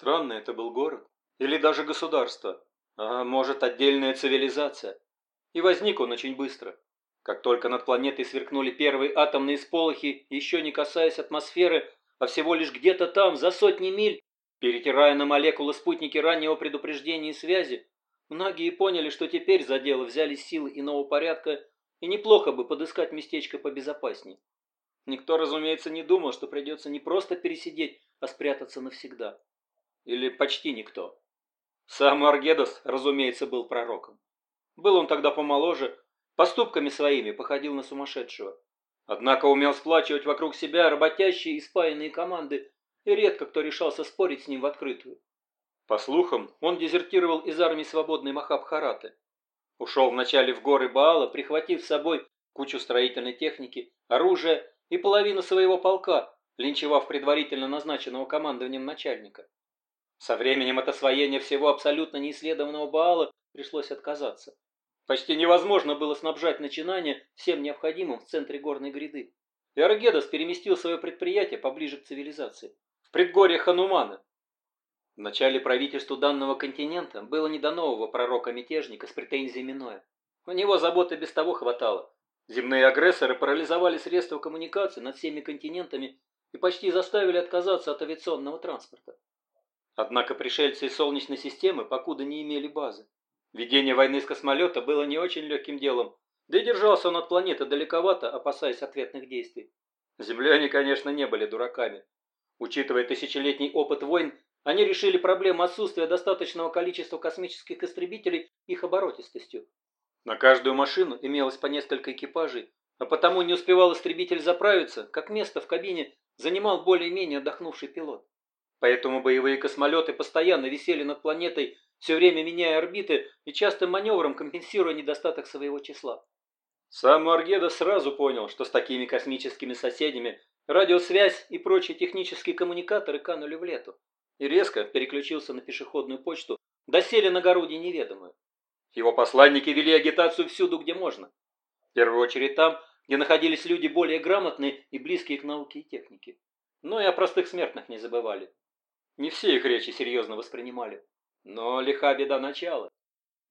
Странный это был город. Или даже государство. А может, отдельная цивилизация. И возник он очень быстро. Как только над планетой сверкнули первые атомные сполохи, еще не касаясь атмосферы, а всего лишь где-то там, за сотни миль, перетирая на молекулы спутники раннего предупреждения и связи, многие поняли, что теперь за дело взялись силы иного порядка, и неплохо бы подыскать местечко побезопасней. Никто, разумеется, не думал, что придется не просто пересидеть, а спрятаться навсегда. Или почти никто. Сам Аргедос, разумеется, был пророком. Был он тогда помоложе, поступками своими походил на сумасшедшего. Однако умел сплачивать вокруг себя работящие и спаянные команды, и редко кто решался спорить с ним в открытую. По слухам, он дезертировал из армии свободной Махабхараты. Ушел вначале в горы Баала, прихватив с собой кучу строительной техники, оружия и половину своего полка, линчевав предварительно назначенного командованием начальника. Со временем от освоения всего абсолютно неисследованного Баала пришлось отказаться. Почти невозможно было снабжать начинание всем необходимым в центре горной гряды. И переместил свое предприятие поближе к цивилизации, в предгорье Ханумана. В начале правительству данного континента было не до нового пророка-мятежника с претензиями Ноя. У него заботы без того хватало. Земные агрессоры парализовали средства коммуникации над всеми континентами и почти заставили отказаться от авиационного транспорта. Однако пришельцы из Солнечной системы покуда не имели базы. Ведение войны с космолета было не очень легким делом, да и держался он от планеты далековато, опасаясь ответных действий. Земляне, конечно, не были дураками. Учитывая тысячелетний опыт войн, они решили проблему отсутствия достаточного количества космических истребителей их оборотистостью. На каждую машину имелось по несколько экипажей, а потому не успевал истребитель заправиться, как место в кабине занимал более-менее отдохнувший пилот. Поэтому боевые космолеты постоянно висели над планетой все время меняя орбиты и частым маневром компенсируя недостаток своего числа. Сам Аргеда сразу понял, что с такими космическими соседями радиосвязь и прочие технические коммуникаторы канули в лету, и резко переключился на пешеходную почту, доселе на городе неведомую. Его посланники вели агитацию всюду, где можно. В первую очередь там, где находились люди более грамотные и близкие к науке и технике. Но и о простых смертных не забывали. Не все их речи серьезно воспринимали. Но лиха беда начала.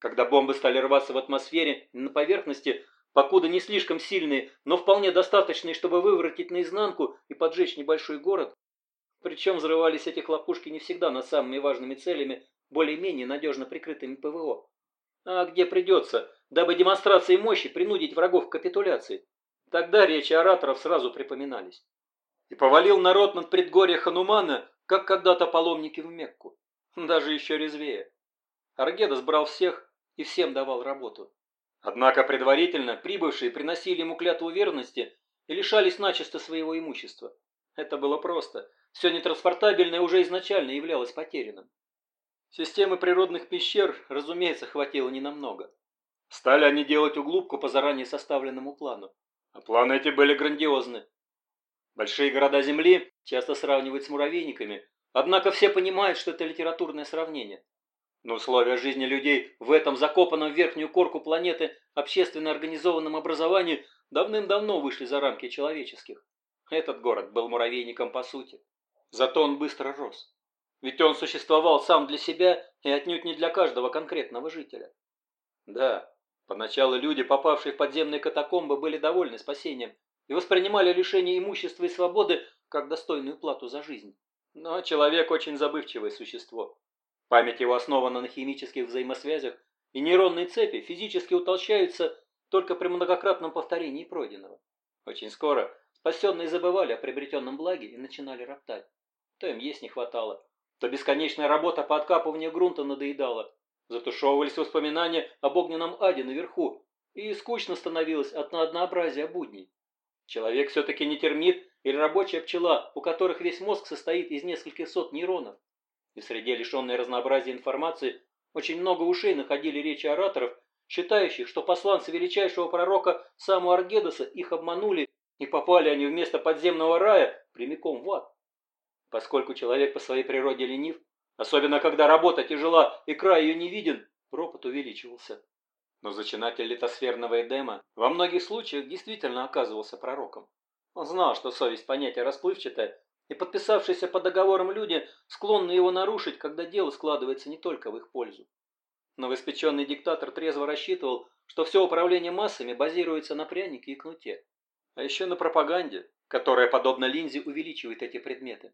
Когда бомбы стали рваться в атмосфере на поверхности, покуда не слишком сильные, но вполне достаточные, чтобы выворотить наизнанку и поджечь небольшой город, причем взрывались эти хлопушки не всегда над самыми важными целями, более-менее надежно прикрытыми ПВО. А где придется, дабы демонстрацией мощи принудить врагов к капитуляции. Тогда речи ораторов сразу припоминались. И повалил народ над предгорье Ханумана, как когда-то паломники в Мекку даже еще резвее. Аргедас брал всех и всем давал работу. Однако предварительно прибывшие приносили ему клятву верности и лишались начисто своего имущества. Это было просто. Все нетранспортабельное уже изначально являлось потерянным. Системы природных пещер, разумеется, хватило ненамного. Стали они делать углубку по заранее составленному плану. А планы эти были грандиозны. Большие города Земли часто сравнивают с муравейниками, Однако все понимают, что это литературное сравнение. Но условия жизни людей в этом закопанном верхнюю корку планеты общественно организованном образовании давным-давно вышли за рамки человеческих. Этот город был муравейником по сути. Зато он быстро рос. Ведь он существовал сам для себя и отнюдь не для каждого конкретного жителя. Да, поначалу люди, попавшие в подземные катакомбы, были довольны спасением и воспринимали лишение имущества и свободы как достойную плату за жизнь. Но человек очень забывчивое существо. Память его основана на химических взаимосвязях, и нейронные цепи физически утолщаются только при многократном повторении пройденного. Очень скоро спасенные забывали о приобретенном благе и начинали роптать. То им есть не хватало, то бесконечная работа по откапыванию грунта надоедала, затушевывались воспоминания об огненном аде наверху, и скучно становилось от однообразия будней. Человек все-таки не термит или рабочая пчела, у которых весь мозг состоит из нескольких сот нейронов. И среди лишенной разнообразия информации очень много ушей находили речи ораторов, считающих, что посланцы величайшего пророка Саму Аргедоса их обманули, и попали они вместо подземного рая прямиком в ад. Поскольку человек по своей природе ленив, особенно когда работа тяжела и край ее не виден, ропот увеличивался. Но зачинатель литосферного Эдема во многих случаях действительно оказывался пророком. Он знал, что совесть понятие расплывчатое, и подписавшиеся по договорам люди склонны его нарушить, когда дело складывается не только в их пользу. Новоиспеченный диктатор трезво рассчитывал, что все управление массами базируется на прянике и кнуте, а еще на пропаганде, которая, подобно линзе, увеличивает эти предметы.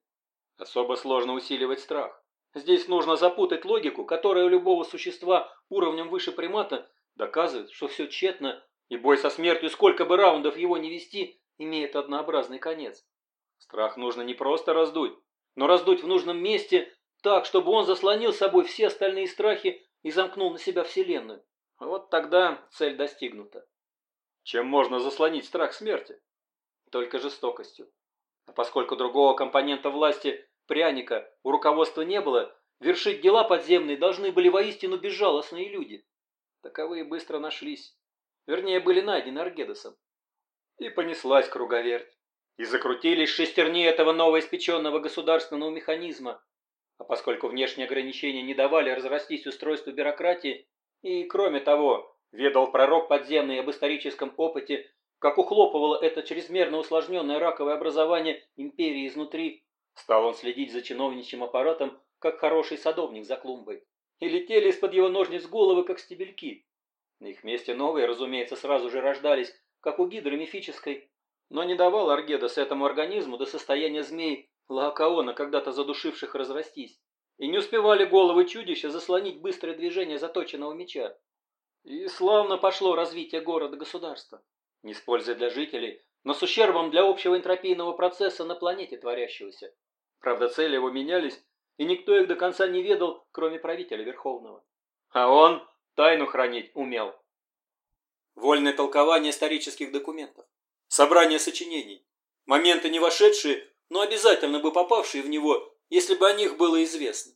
Особо сложно усиливать страх. Здесь нужно запутать логику, которая у любого существа уровнем выше примата доказывает, что все тщетно, и бой со смертью, сколько бы раундов его не вести, имеет однообразный конец. Страх нужно не просто раздуть, но раздуть в нужном месте так, чтобы он заслонил собой все остальные страхи и замкнул на себя Вселенную. Вот тогда цель достигнута. Чем можно заслонить страх смерти? Только жестокостью. А поскольку другого компонента власти, пряника, у руководства не было, вершить дела подземные должны были воистину безжалостные люди. Таковые быстро нашлись. Вернее, были найдены Аргедосом. И понеслась круговерть. И закрутились шестерни этого новоиспеченного государственного механизма. А поскольку внешние ограничения не давали разрастись устройству бюрократии, и, кроме того, ведал пророк подземный об историческом опыте, как ухлопывало это чрезмерно усложненное раковое образование империи изнутри, стал он следить за чиновничьим аппаратом, как хороший садовник за клумбой. И летели из-под его ножниц головы, как стебельки. На их месте новые, разумеется, сразу же рождались, как у гидры мифической. Но не давал Аргедас этому организму до состояния змей Лаокаона, когда-то задушивших разрастись. И не успевали головы чудища заслонить быстрое движение заточенного меча. И славно пошло развитие города-государства. Не с пользой для жителей, но с ущербом для общего энтропийного процесса на планете творящегося. Правда, цели его менялись, и никто их до конца не ведал, кроме правителя Верховного. А он тайну хранить умел. Вольное толкование исторических документов. Собрание сочинений. Моменты не вошедшие, но обязательно бы попавшие в него, если бы о них было известно.